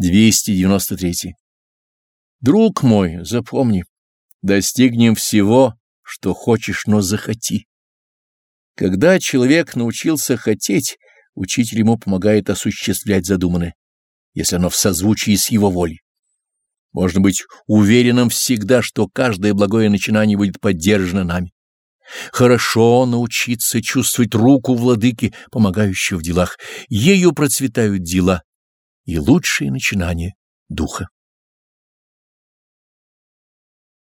293. Друг мой, запомни, достигнем всего, что хочешь, но захоти. Когда человек научился хотеть, учитель ему помогает осуществлять задуманное, если оно в созвучии с его волей. Можно быть уверенным всегда, что каждое благое начинание будет поддержано нами. Хорошо научиться чувствовать руку владыки, помогающего в делах. Ею процветают дела и лучшие начинания духа.